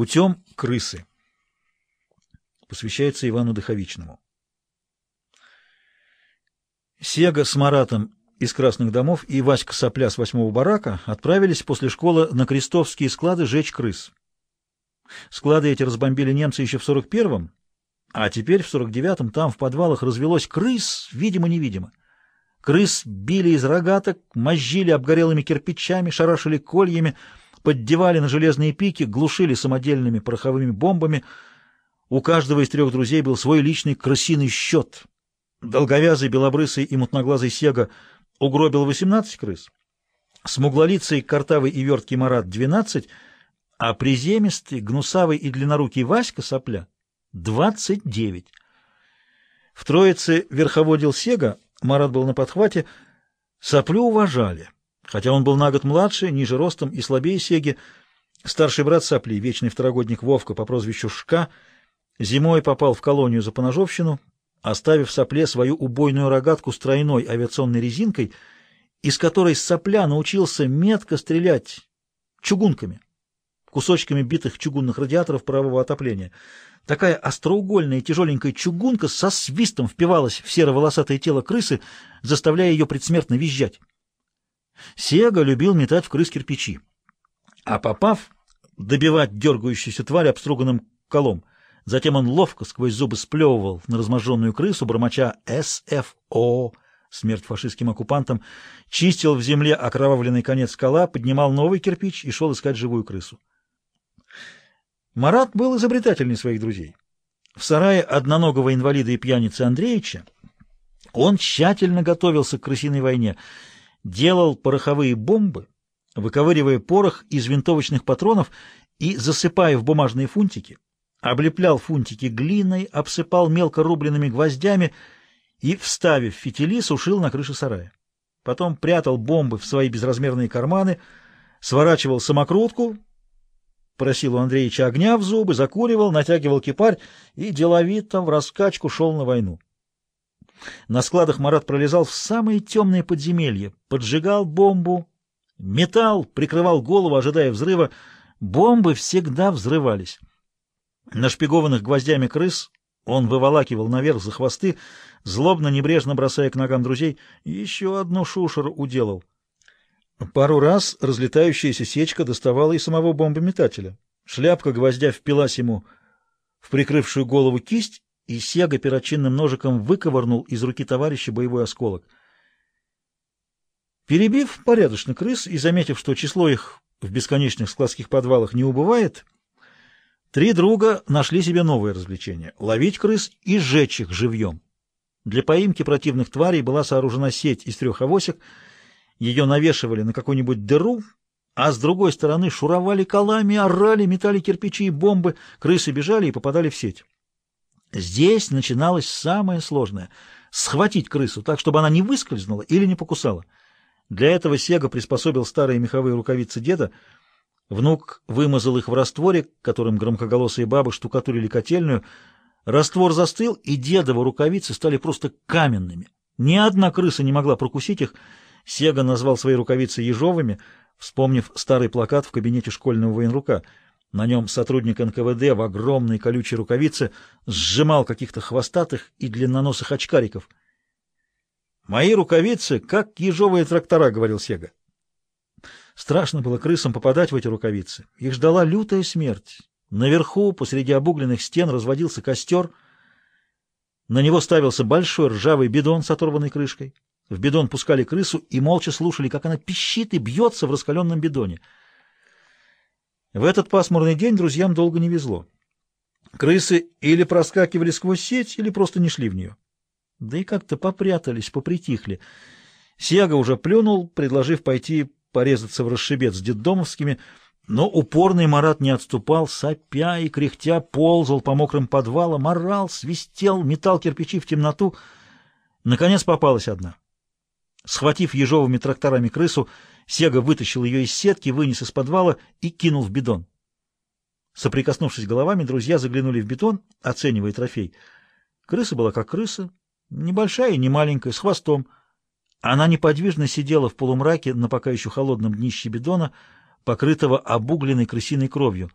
Путем крысы. Посвящается Ивану Дыховичному. Сега с Маратом из Красных домов и Васька Сопля с восьмого барака отправились после школы на крестовские склады жечь крыс. Склады эти разбомбили немцы еще в 41-м, а теперь в 49-м там в подвалах развелось крыс, видимо-невидимо. Крыс били из рогаток, мозжили обгорелыми кирпичами, шарашили кольями, поддевали на железные пики, глушили самодельными пороховыми бомбами. У каждого из трех друзей был свой личный крысиный счет. Долговязый, белобрысый и мутноглазый Сега угробил 18 крыс, смуглолицый, картавый и верткий Марат — 12, а приземистый, гнусавый и длиннорукий Васька Сопля — 29. В троице верховодил Сега, Марат был на подхвате, Соплю уважали — Хотя он был на год младше, ниже ростом и слабее Сеги, старший брат Сопли, вечный второгодник Вовка по прозвищу Шка, зимой попал в колонию за поножовщину, оставив Сопле свою убойную рогатку с тройной авиационной резинкой, из которой Сопля научился метко стрелять чугунками, кусочками битых чугунных радиаторов парового отопления. Такая остроугольная тяжеленькая чугунка со свистом впивалась в серо-волосатое тело крысы, заставляя ее предсмертно визжать. Сега любил метать в крыс кирпичи, а попав, добивать дергающуюся тварь обструганным колом. Затем он ловко сквозь зубы сплевывал на разможженную крысу, бормоча «СФО» — смерть фашистским оккупантам, чистил в земле окровавленный конец скала, поднимал новый кирпич и шел искать живую крысу. Марат был изобретательней своих друзей. В сарае одноногого инвалида и пьяницы Андреевича он тщательно готовился к крысиной войне — делал пороховые бомбы, выковыривая порох из винтовочных патронов и засыпая в бумажные фунтики, облеплял фунтики глиной, обсыпал мелко рубленными гвоздями и, вставив фитили, сушил на крыше сарая. Потом прятал бомбы в свои безразмерные карманы, сворачивал самокрутку, просил у Андреевича огня в зубы, закуривал, натягивал кипарь и деловито в раскачку шел на войну. На складах Марат пролезал в самые темные подземелья, поджигал бомбу, метал, прикрывал голову, ожидая взрыва. Бомбы всегда взрывались. Нашпигованных гвоздями крыс он выволакивал наверх за хвосты, злобно-небрежно бросая к ногам друзей, еще одну шушеру уделал. Пару раз разлетающаяся сечка доставала и самого бомбометателя. Шляпка гвоздя впилась ему в прикрывшую голову кисть, и Сега перочинным ножиком выковырнул из руки товарища боевой осколок. Перебив порядочно крыс и заметив, что число их в бесконечных складских подвалах не убывает, три друга нашли себе новое развлечение — ловить крыс и сжечь их живьем. Для поимки противных тварей была сооружена сеть из трех авосек, ее навешивали на какую-нибудь дыру, а с другой стороны шуровали колами, орали, метали кирпичи и бомбы, крысы бежали и попадали в сеть. Здесь начиналось самое сложное — схватить крысу так, чтобы она не выскользнула или не покусала. Для этого Сега приспособил старые меховые рукавицы деда. Внук вымазал их в растворе, которым громкоголосые бабы штукатурили котельную. Раствор застыл, и дедовы рукавицы стали просто каменными. Ни одна крыса не могла прокусить их. Сега назвал свои рукавицы ежовыми, вспомнив старый плакат в кабинете школьного военрука — на нем сотрудник НКВД в огромной колючей рукавице сжимал каких-то хвостатых и длинноносых очкариков. «Мои рукавицы, как ежовые трактора», — говорил Сега. Страшно было крысам попадать в эти рукавицы. Их ждала лютая смерть. Наверху, посреди обугленных стен, разводился костер. На него ставился большой ржавый бидон с оторванной крышкой. В бидон пускали крысу и молча слушали, как она пищит и бьется в раскаленном бидоне — в этот пасмурный день друзьям долго не везло. Крысы или проскакивали сквозь сеть, или просто не шли в нее. Да и как-то попрятались, попритихли. Сиага уже плюнул, предложив пойти порезаться в расшибет с детдомовскими, но упорный Марат не отступал, сопя и кряхтя ползал по мокрым подвалам, орал, свистел, метал кирпичи в темноту. Наконец попалась одна. Схватив ежовыми тракторами крысу, Сега вытащил ее из сетки, вынес из подвала и кинул в бидон. Соприкоснувшись головами, друзья заглянули в бетон, оценивая трофей. Крыса была как крыса, небольшая и не маленькая, с хвостом. Она неподвижно сидела в полумраке на пока еще холодном днище бидона, покрытого обугленной крысиной кровью.